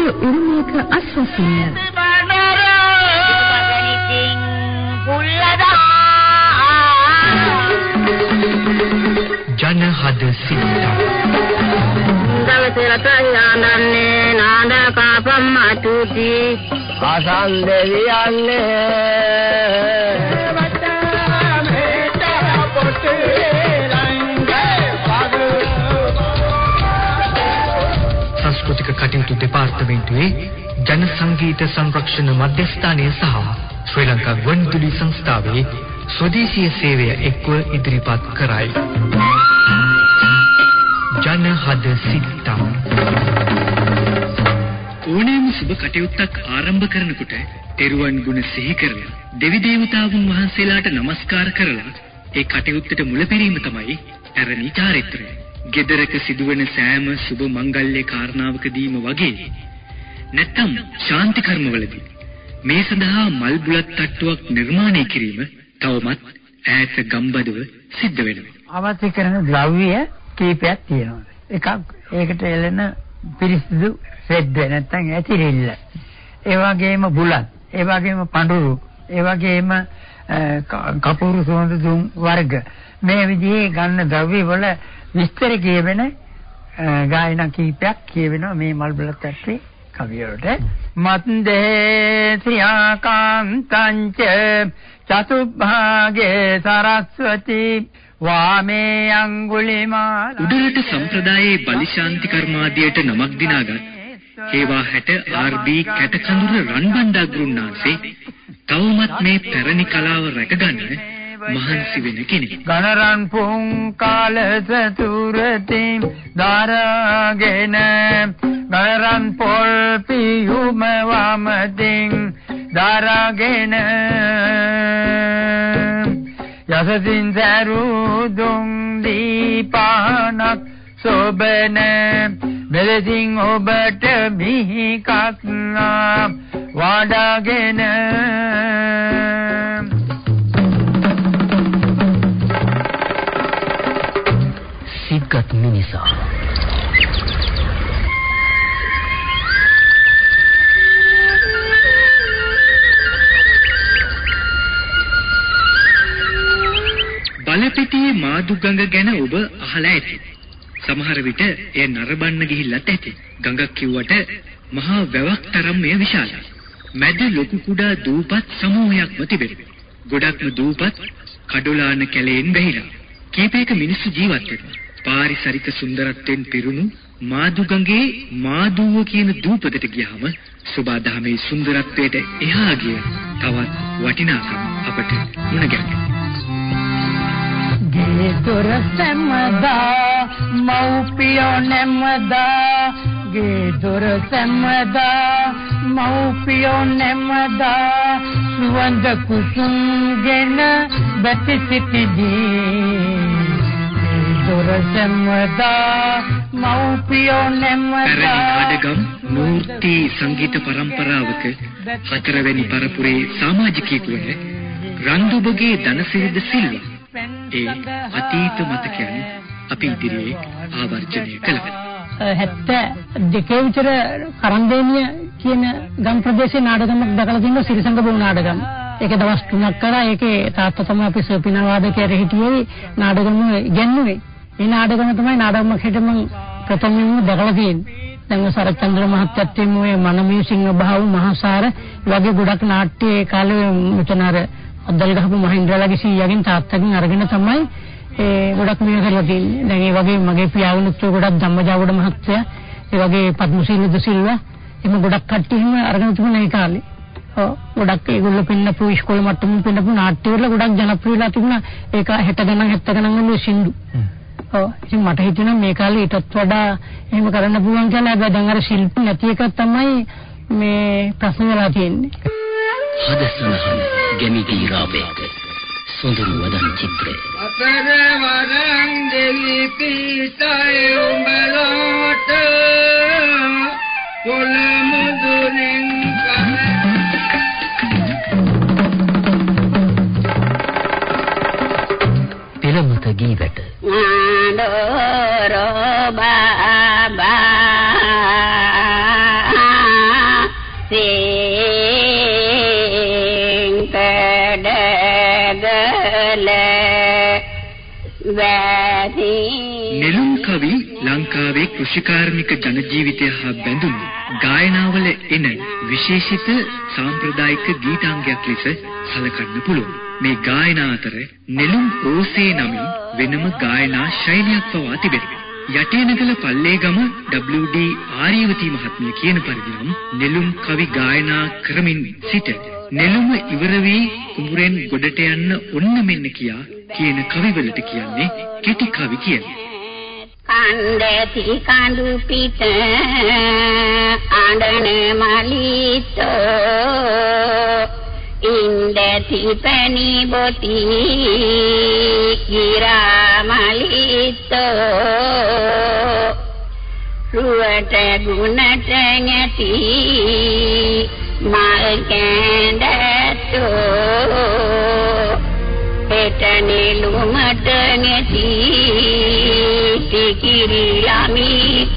සාඩම්බර උරුමයක අස්වැසිල්ල ජනහද සිත්තම් දවසට යන්නන්නේ නාද කාපම් අතුති ආසන් දෙවියන්නේ දෙපාර්තමේන්තුවේ ජන සංගීත සංරක්ෂණ මධ්‍යස්ථානය සහ ශ්‍රී ලංකා ගුවන්විදුලි සංස්ථාවේ ස්වදේශීය සේවය එක්ව ඉදිරිපත් කරයි. ජනහද සිත්තම් ඕනෑම සුබ කටයුත්තක් ආරම්භ කරනකොට තෙරුවන් ගුණ සිහි කරලා දෙවි දේවතාවුන් වහන්සේලාට নমස්කාර කරලා ඒ කටයුත්තට මුලපැරීම තමයි පැරණි චාරිත්‍රය. gedaraka සිදුවන සෑම සුබ මංගල්‍ය කාරණාවකදීම වගේ නැත්තම් ශාන්ති කර්මවලදී මේ සඳහා මල් බුලත් තට්ටුවක් නිර්මාණය කිරීම තවමත් ඈත ගම්බදව සිද්ධ වෙනවා. අවශ්‍ය කරන ද්‍රව්‍ය කීපයක් තියෙනවා. එකක් ඒකට එළෙන පිරිසිදු රෙද්ද නැත්නම් ඇතිරිල්ල. ඒ වගේම බුලත්, ඒ වගේම පඳුරු, ඒ වගේම කපුරු සුවඳ දුම් වර්ග මේ විදිහේ ගන්න ද්‍රව්‍ය වල විස්තර කියවෙන ගායනා කීපයක් කියවෙනවා මේ මල් බුලත් ඇත්තේ කවියට මන්දේ ශ්‍රියාකාන්තංච චතුභාගේ සරස්වති වාමේ අඟුලිමාල. උඩරට සම්ප්‍රදායේ බලිශාන්ති කර්මාදියට නමක් දිනාගත් හේවා 60 ආර්.බී කැටකඳුර රන්බණ්ඩා ගුරුන්නාන්සේ තවමත් මේ පැරණි කලාව රැකගන්න මහන්සි වෙන කෙනෙක්. ගණරන් පුං කාල සතුරති දාරගෙන ගණරන් පොල් පියුම වමතින් දාරගෙන යසසින් සරුදුම් දීපානක් සොබන මෙලෙසින් ඔබට මිහිකක් වඩාගෙන මිනිසා බලපිටියේ මාදුගඟ ගැන ඔබ අහලා ඇති. සමහර විට එය නරඹන්න ගිහිල්ලත් ඇති. ගඟක් කිව්වට මහා වැවක් තරම් මෙය විශාලයි. මැද ලොකු කුඩා දූපත් සමූහයක්ම තිබෙනවා. ගොඩක්ම දූපත් කඩොලාන කැලයෙන් වැහිලා. කීපයක මිනිස්සු ජීවත් වෙනවා. පාරිසරික සුන්දරත්වයෙන් පිරුණු මාදුගඟේ මාදුව කියන දූපතට ගියාම සෝබාදහමේ සුන්දරත්වයට එහා ගිය තවත් වටිනාකම් අපට මුණ ගැහෙනවා. ගේ දොර සැමදා මව්පියෝ නැමදා ගේ දොර සැමදා මව්පියෝ නැමදා සුවඳ කුසුම්ගෙන බැති සිටිදී ගේ දොර සැමදා මව්පියෝ නැමදා මූර්ති සංගීත පරම්පරාවක හතරවැනි පරපුරේ සමාජිකයෙකු වන රන්දුබගේ ධනසිරිද සිල්වා ඒ අතීත මතකයන් අපි ඉදිරියේ ආවර්ජනය කළා. හැත්ත දෙකේ විතර කරන්දේනිය කියන ගම් ප්‍රදේශයේ නාටකමක් දැකලා තියෙනවා සිරිසංග බෝ නාටකම්. ඒක දවස් තුනක් කරා ඒකේ තාත්තා තමයි අපි සෝපිනා වාදකයට හිටියේ නාටකම ඉගෙනුවේ. මේ නාටකම තමයි නාටකමක් හිට මම ප්‍රථමයෙන්ම දැකලා තියෙන්නේ. දැන් සරච්චන්ද්‍ර මහත්තයත් මේ මනමේ සිංහ බාහුව මහසාර වගේ ගොඩක් නාට්‍ය ඒ කාලේ මෙතන අර අද්දල් ගහපු මහින්ද්‍රාලගේ සීයාගෙන් තාත්තගෙන් අරගෙන තමයි ඒ ගොඩක් මේ කරලා තියෙන්නේ. දැන් ඒ වගේ මගේ පියාණනුත් ගොඩක් ධම්මජාවුඩ මහත්තයා ඒ වගේ පද්මශීල දසිල්වා එම ගොඩක් කට්ටිය එහෙම අරගෙන තිබුණා ඒ කාලේ. ඔව් ගොඩක් ඒගොල්ලෝ පෙන්නපු ඉස්කෝලේ මට්ටමින් පෙන්නපු නාට්‍ය වල ගොඩක් ජනප්‍රියලා තිබුණා. ඒක 60 ගණන් 70 ගණන් වල සින්දු. ඔව් ඉතින් මට හිතෙනවා මේ කාලේ ඊටත් වඩා එහෙම කරන්න පුළුවන් කියලා. හැබැයි දැන් අර ශිල්ප නැති එක තමයි මේ ප්‍රශ්න වෙලා තියෙන්නේ. හදසනහන ගැමිති රාපේක සොඳුරු වදන් චිත්‍රය අතර වරන් දෙවි පීතය උඹලට පොළ මුදුනින් කන නිලමත ගීවට रो बा ලංකාවේ කෘෂිකාර්මික ජන ජීවිතය හා බැඳුණු ගායනාවල එන විශේෂිත සාම්ප්‍රදායික ගීතාංගයක් ලෙස සැලකන්න පුළුවන්. මේ ගායනා අතර නෙළුම් ඕසේ නමින් වෙනම ගායනා ශෛලියක් පවා තිබෙනවා. යටිනගල පල්ලේගම WD ආර්යවතී මහත්මිය කියන පරිදි නම් නෙළුම් කවි ගායනා කරමින් සිට නෙළුම ඉවර වී කුඹුරෙන් ගොඩට යන්න ඔන්න මෙන්න කියා කියන කවිවලට කියන්නේ කෙටි කවි කියලා. කණ්ඩති කඳු පිට ආඬන මලිතෝ. ඉන්දති පැණි බොති ගිරා මලිතෝ. රුවට ගුණට නැති මල් කැඳතෝ එතනෙලුමට නැති querido.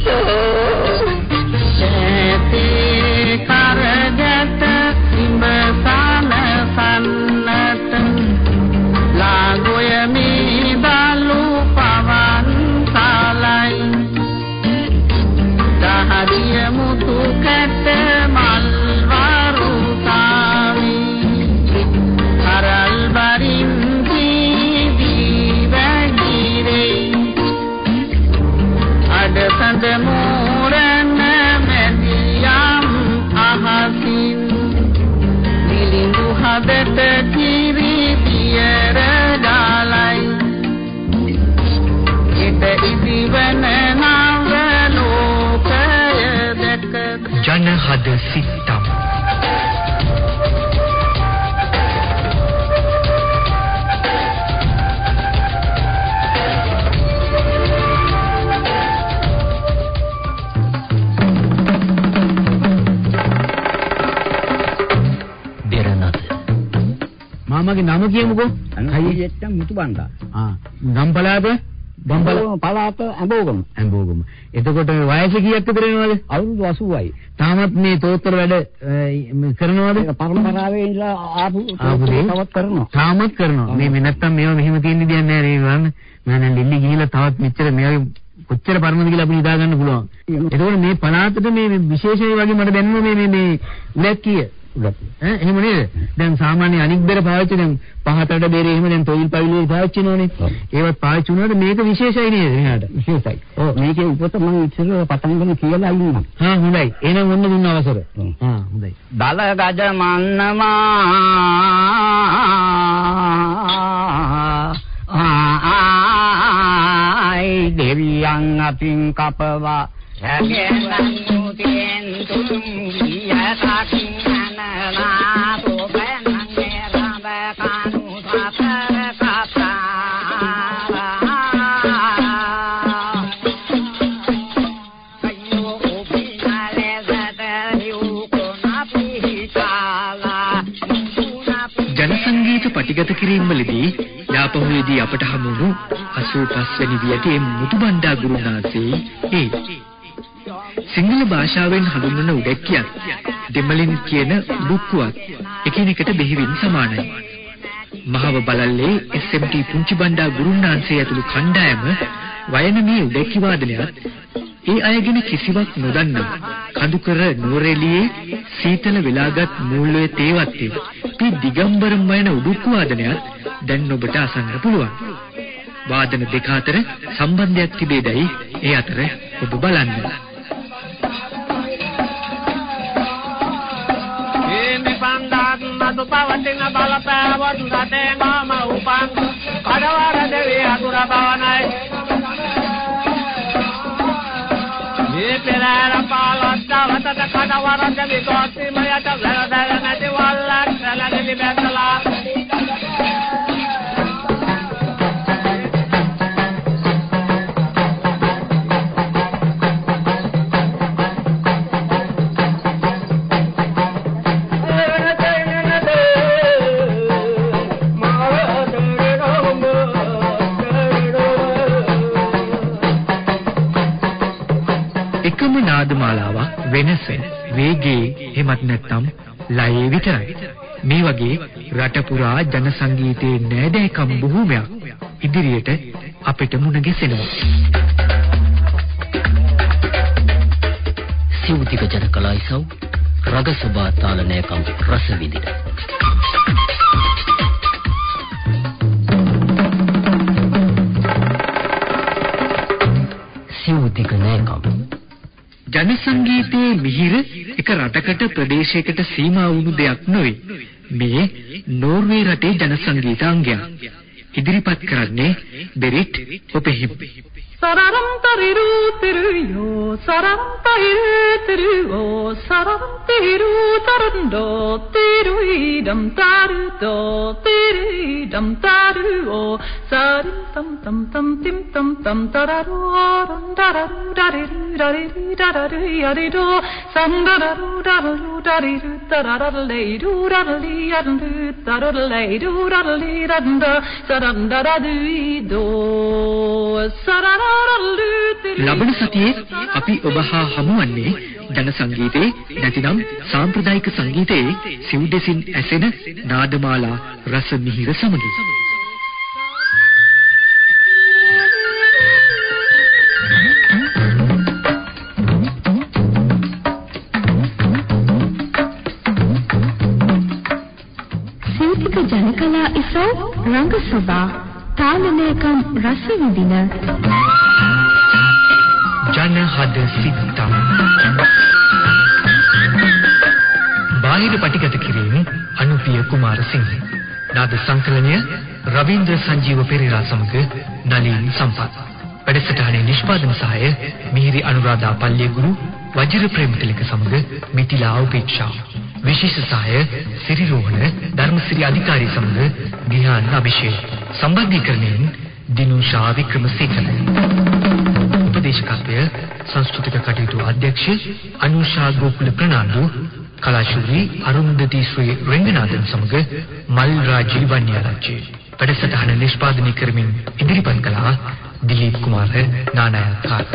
ජනහද සිත්තම් දෙරනත මාමගේ නම කියමුකෝ. අයියෙච්ච මුතු බණ්ඩා. ආ ගම්පලාත බම්බල පලාත ඇඹෝගම. ඇඹෝගම. එතකොට වයස කීයක් විතර වෙනවද? අවුරුදු 80යි. තාමත් මේ තෝත්තර වැඩ කරනවද? පරම්පරාවේ ඉඳලා ආපු? තවත් කරනවා. තාමත් කරනවා. මේ නැත්තම් මේවා මෙහෙම තියෙන්න දෙයක් නැහැ නේ වන්න. මම නම් ලිල්ලි ගිහිල්ලා තවත් මෙච්චර මේ කොච්චර පරණද කියලා අපි හිතා ගන්න පුළුවන්. එතකොට මේ පළාතට මේ විශේෂයි වගේ මට දැනෙනවා මේ මේ මේ උලැක්කිය. ඈ එහෙම නේද? දැන් සාමාන්‍ය අනික් බෙර පාවිච්චි දැන් පහතට බෙර එහෙම දැන් තොইল පවිලි වල පාවිච්චි කරනෝනේ. ඒවත් පාවිච්චි වුණාට මේක විශේෂයි නේද මෙයාට? විශේෂයි. ඔව් මේකේ උපත මම ඉස්සර පටන් ගන්න කියලා ඉන්නම්. හා හොඳයි. එහෙනම් ඔන්න දුන්න අවසර. හා හොඳයි. දල ගජ මන්නමා ආයි දෙවියන් අතින් කපවා තියෙන් තුන් ගියතකින් අනලා පටිගත කිරීම වලදී යාපහුවේදී අපට හමු වුණු 85 වෙනි වියතේ මුතුබණ්ඩා ගුරුනාථේ ඒ සිංහල භාෂාවෙන් හඳුන්වන උඩැක්කියක් දෙමළින් කියන උඩුක්කුවක් එකිනෙකට බෙහෙවින් සමානයි. මහව බලල්ලේ SMT පුංචි බණ්ඩා ගුරුනාන්සේ ඇතුළු කණ්ඩායම වයන මේ උඩැක්කි වාදනයත් ඒ අයගෙන කිසිවක් නොදන්නා කඳුකර නුවරඑළියේ සීතල වෙලාගත් මූල්‍ය තේවත්තේ පි දිගම්බරම් වයන උඩුක්කු වාදනයත් දැන් ඔබට අසන්න පුළුවන්. වාදන දෙක අතර සම්බන්ධයක් තිබේදයි ඒ අතර ඔබ බලන්න. ಪವತಿನ ಬಲಪ ವರುಣತೆ ಮಾಮ ಉಪಾಂಗ ಕಡವರ ದೇವಿ ಅಸುರ ಭವನೈ ೀಪಿರೇರ ಪಾಲೋತ್ತವತದ ಕಡವರ ದೇವಿ ಕೋಸಿಮಯತ ವ್ಯರದರ ನದಿ ವಲ್ಲಕ್ಷಲದಲ್ಲಿ ಬೆಸಲ නැති වල්ලක් සැලගලි බැසලා නාදමාලාවක් වෙනස වේගයේ එහෙමත් නැත්නම් ලයේ විතරයි. මේ වගේ රට පුරා ජන සංගීතයේ නෑදෑකම් බොහෝමයක් ඉදිරියට අපිට මුණ ගැසෙනවා. සිව්තික ජන කලායිසව් රග සබා තාලනයකම් රස විඳින සිව්තික නයකම් ජන සංගීතයේ මිහිර එක රටකට ප්‍රදේශයකට සීමා වුණු දෙයක් නොවේ. මේ නෝර්වේ රටේ ජන සංගීත අංගයක්. ඉදිරිපත් කරන්නේ බෙරිට් ඔපෙහිම්. Sararam tariru tiruyo, sararam tahiru tiruyo, sararam tiru tarundo, tiru idam taru do, tiru idam taru o, sarim tam tam tam tim tam tam tararu ram tararu dariru dariru dararu yarido, sam dararu dararu dariru tararu leiru dararu yaridu tararu leiru dararu yaridu saram daradu do, sararam ලබන සතියේ අපි ඔබ හා හමුවන්නේ ජන සංගීතයේ නැතිනම් සාම්ප්‍රදායික සංගීතයේ සිව් දෙසින් ඇසෙන නාදමාලා රස මිහිර සමග. ජනකලා ඉසෝ රංග සභා තාලනයකම් රස විඳින ජනහද සිත්තම් බාහිර පටිගත කිරීම අනුපිය කුමාරසිංහ නාද සංකලනය රවීන්ද්‍ර සංජීව පෙරේරා සමග නලින් සම්පත්. වැඩසටහනේ නිෂ්පාදන සහාය මිහිරි අනුරාධා පල්ලියගුරු වජිර ප්‍රේමතිලක සමග මිතිලා උපේක්ෂා. විශේෂ සහාය සිරිරෝහණ ධර්මසිරි අධිකාරී සමග ගිහාන් අභිෂේක්. සම්බන්ධීකරණයෙන් දිනුෂා වික්‍රමසේකර උපදේශකත්වය සංස්කෘතික කටයුතු අධ්‍යක්ෂ අනුෂා ගෝකුල ප්‍රනාන්දු කලාශූරී අරුන්දති ශ්‍රී රංගනාഥන් සමග මල් රාජී වන්‍යාරච්චි වැඩසටහන නිෂ්පාදනය කරමින් ඉදිරිපත් කළා දිලීප් කුමාර නානායක්කාර